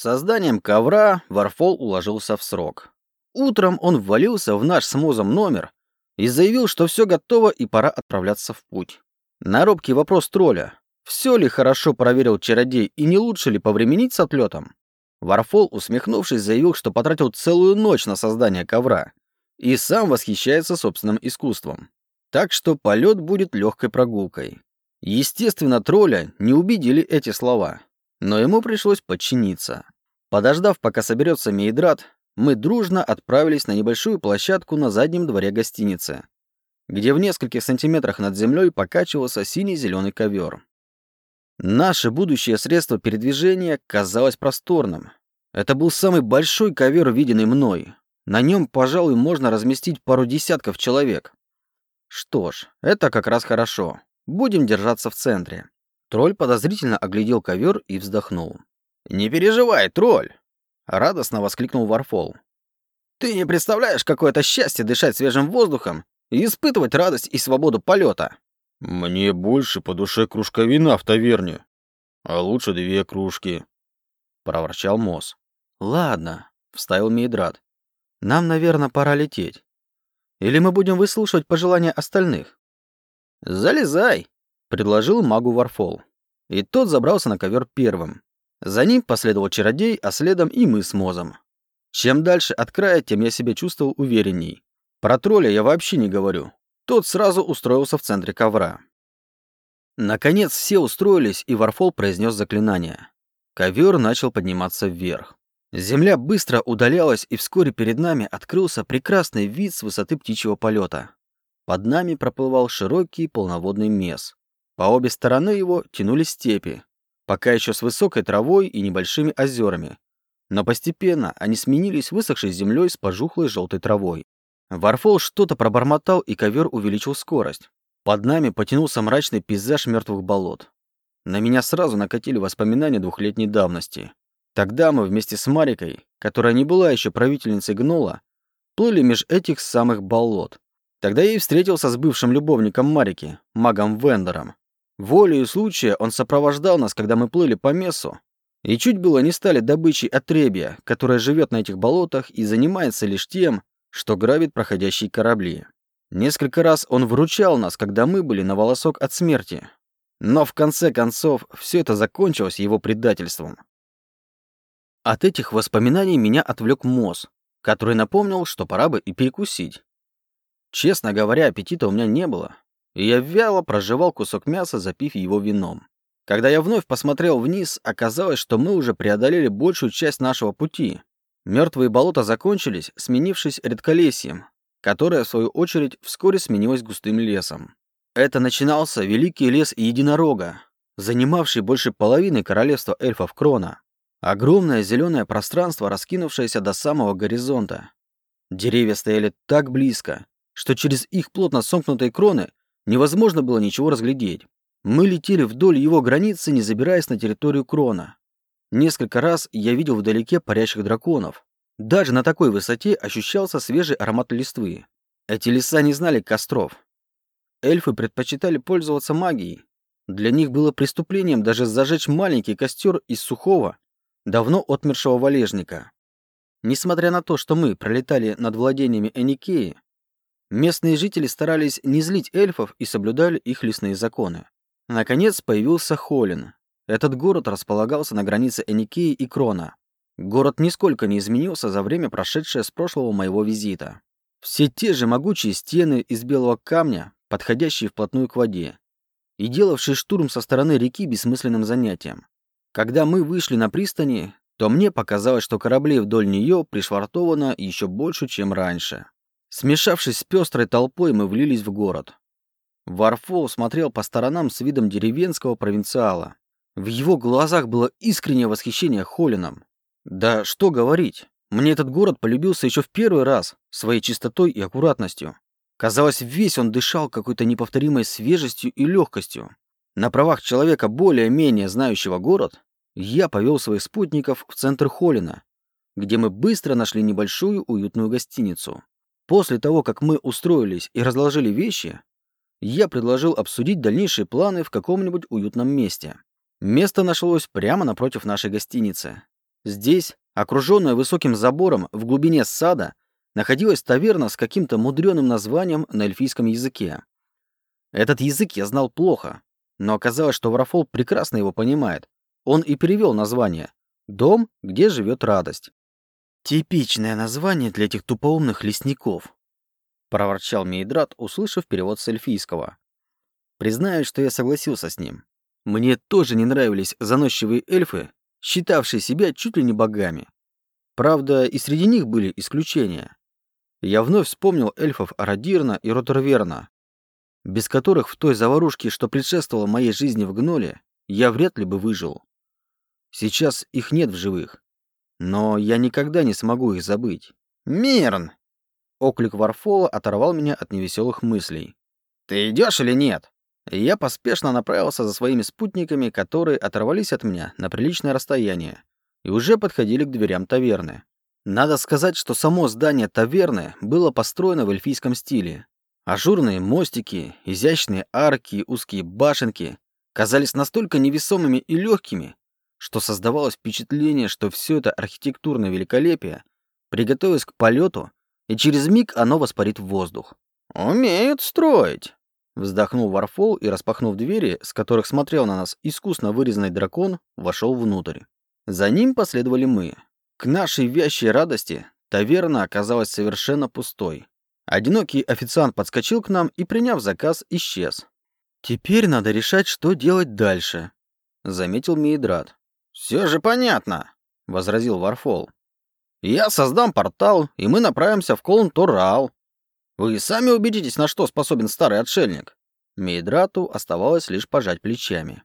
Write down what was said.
С созданием ковра Варфол уложился в срок. Утром он ввалился в наш с Мозом номер и заявил, что все готово и пора отправляться в путь. На робкий вопрос тролля, все ли хорошо проверил чародей и не лучше ли повременить с отлетом, Варфол, усмехнувшись, заявил, что потратил целую ночь на создание ковра и сам восхищается собственным искусством. Так что полет будет легкой прогулкой. Естественно, тролля не убедили эти слова, но ему пришлось подчиниться. Подождав, пока соберется Мейдрат, мы дружно отправились на небольшую площадку на заднем дворе гостиницы, где в нескольких сантиметрах над землей покачивался синий-зеленый ковер. Наше будущее средство передвижения казалось просторным. Это был самый большой ковер, виденный мной. На нем, пожалуй, можно разместить пару десятков человек. Что ж, это как раз хорошо. Будем держаться в центре. Тролль подозрительно оглядел ковер и вздохнул. «Не переживай, тролль!» Радостно воскликнул Варфол. «Ты не представляешь, какое это счастье дышать свежим воздухом и испытывать радость и свободу полета!» «Мне больше по душе кружка вина в таверне, а лучше две кружки», — проворчал Мосс. «Ладно», — вставил Мейдрат. «Нам, наверное, пора лететь. Или мы будем выслушивать пожелания остальных?» «Залезай», — предложил магу Варфол. И тот забрался на ковер первым. За ним последовал чародей, а следом и мы с Мозом. Чем дальше от края, тем я себя чувствовал уверенней. Про тролля я вообще не говорю. Тот сразу устроился в центре ковра. Наконец все устроились, и Варфол произнес заклинание. Ковер начал подниматься вверх. Земля быстро удалялась, и вскоре перед нами открылся прекрасный вид с высоты птичьего полета. Под нами проплывал широкий полноводный мес. По обе стороны его тянулись степи, пока еще с высокой травой и небольшими озерами. Но постепенно они сменились высохшей землей с пожухлой желтой травой. Варфол что-то пробормотал, и ковер увеличил скорость. Под нами потянулся мрачный пейзаж мертвых болот. На меня сразу накатили воспоминания двухлетней давности. Тогда мы вместе с Марикой, которая не была еще правительницей Гнола, плыли меж этих самых болот. Тогда я и встретился с бывшим любовником Марики, магом Вендером. Волею случая он сопровождал нас, когда мы плыли по месу, и чуть было не стали добычей отребья, которая живет на этих болотах и занимается лишь тем, что грабит проходящие корабли. Несколько раз он выручал нас, когда мы были на волосок от смерти. Но в конце концов все это закончилось его предательством. От этих воспоминаний меня отвлек Моз, который напомнил, что пора бы и перекусить. Честно говоря, аппетита у меня не было, и я вяло прожевал кусок мяса, запив его вином. Когда я вновь посмотрел вниз, оказалось, что мы уже преодолели большую часть нашего пути, Мертвые болота закончились, сменившись редколесьем, которое, в свою очередь, вскоре сменилось густым лесом. Это начинался великий лес единорога, занимавший больше половины королевства эльфов Крона. Огромное зеленое пространство, раскинувшееся до самого горизонта. Деревья стояли так близко, что через их плотно сомкнутые кроны невозможно было ничего разглядеть. Мы летели вдоль его границы, не забираясь на территорию Крона. Несколько раз я видел вдалеке парящих драконов. Даже на такой высоте ощущался свежий аромат листвы. Эти леса не знали костров. Эльфы предпочитали пользоваться магией. Для них было преступлением даже зажечь маленький костер из сухого, давно отмершего валежника. Несмотря на то, что мы пролетали над владениями Эникеи, местные жители старались не злить эльфов и соблюдали их лесные законы. Наконец появился Холин, этот город располагался на границе Эникеи и Крона. Город нисколько не изменился за время, прошедшее с прошлого моего визита. Все те же могучие стены из белого камня, подходящие вплотную к воде, и делавшие штурм со стороны реки бессмысленным занятием. Когда мы вышли на пристани, то мне показалось, что кораблей вдоль нее пришвартовано еще больше, чем раньше. Смешавшись с пестрой толпой, мы влились в город. Варфол смотрел по сторонам с видом деревенского провинциала. В его глазах было искреннее восхищение Холлином. Да что говорить, мне этот город полюбился еще в первый раз своей чистотой и аккуратностью. Казалось, весь он дышал какой-то неповторимой свежестью и легкостью. На правах человека более-менее знающего город, я повел своих спутников в центр Холлина, где мы быстро нашли небольшую уютную гостиницу. После того, как мы устроились и разложили вещи, я предложил обсудить дальнейшие планы в каком-нибудь уютном месте. Место нашлось прямо напротив нашей гостиницы. Здесь, окруженная высоким забором в глубине сада, находилась таверна с каким-то мудреным названием на эльфийском языке. Этот язык я знал плохо, но оказалось, что Варафол прекрасно его понимает. Он и перевел название «Дом, где живет радость». «Типичное название для этих тупоумных лесников», — проворчал Мейдрат, услышав перевод с эльфийского. Признаю, что я согласился с ним. Мне тоже не нравились заносчивые эльфы, считавшие себя чуть ли не богами. Правда, и среди них были исключения. Я вновь вспомнил эльфов Арадирна и Ротерверна, без которых в той заварушке, что предшествовало моей жизни в Гноле, я вряд ли бы выжил. Сейчас их нет в живых, но я никогда не смогу их забыть. «Мирн!» Оклик Варфола оторвал меня от невеселых мыслей. «Ты идешь или нет?» Я поспешно направился за своими спутниками, которые оторвались от меня на приличное расстояние и уже подходили к дверям таверны. Надо сказать, что само здание таверны было построено в эльфийском стиле. Ажурные мостики, изящные арки, узкие башенки казались настолько невесомыми и легкими, что создавалось впечатление, что все это архитектурное великолепие приготовилось к полету, и через миг оно воспарит в воздух. «Умеют строить!» Вздохнул Варфол и, распахнув двери, с которых смотрел на нас искусно вырезанный дракон, вошел внутрь. За ним последовали мы. К нашей вящей радости таверна оказалась совершенно пустой. Одинокий официант подскочил к нам и, приняв заказ, исчез. «Теперь надо решать, что делать дальше», — заметил Мейдрат. «Все же понятно», — возразил Варфол. «Я создам портал, и мы направимся в Колн-Торал. Вы сами убедитесь, на что способен старый отшельник». Мейдрату оставалось лишь пожать плечами.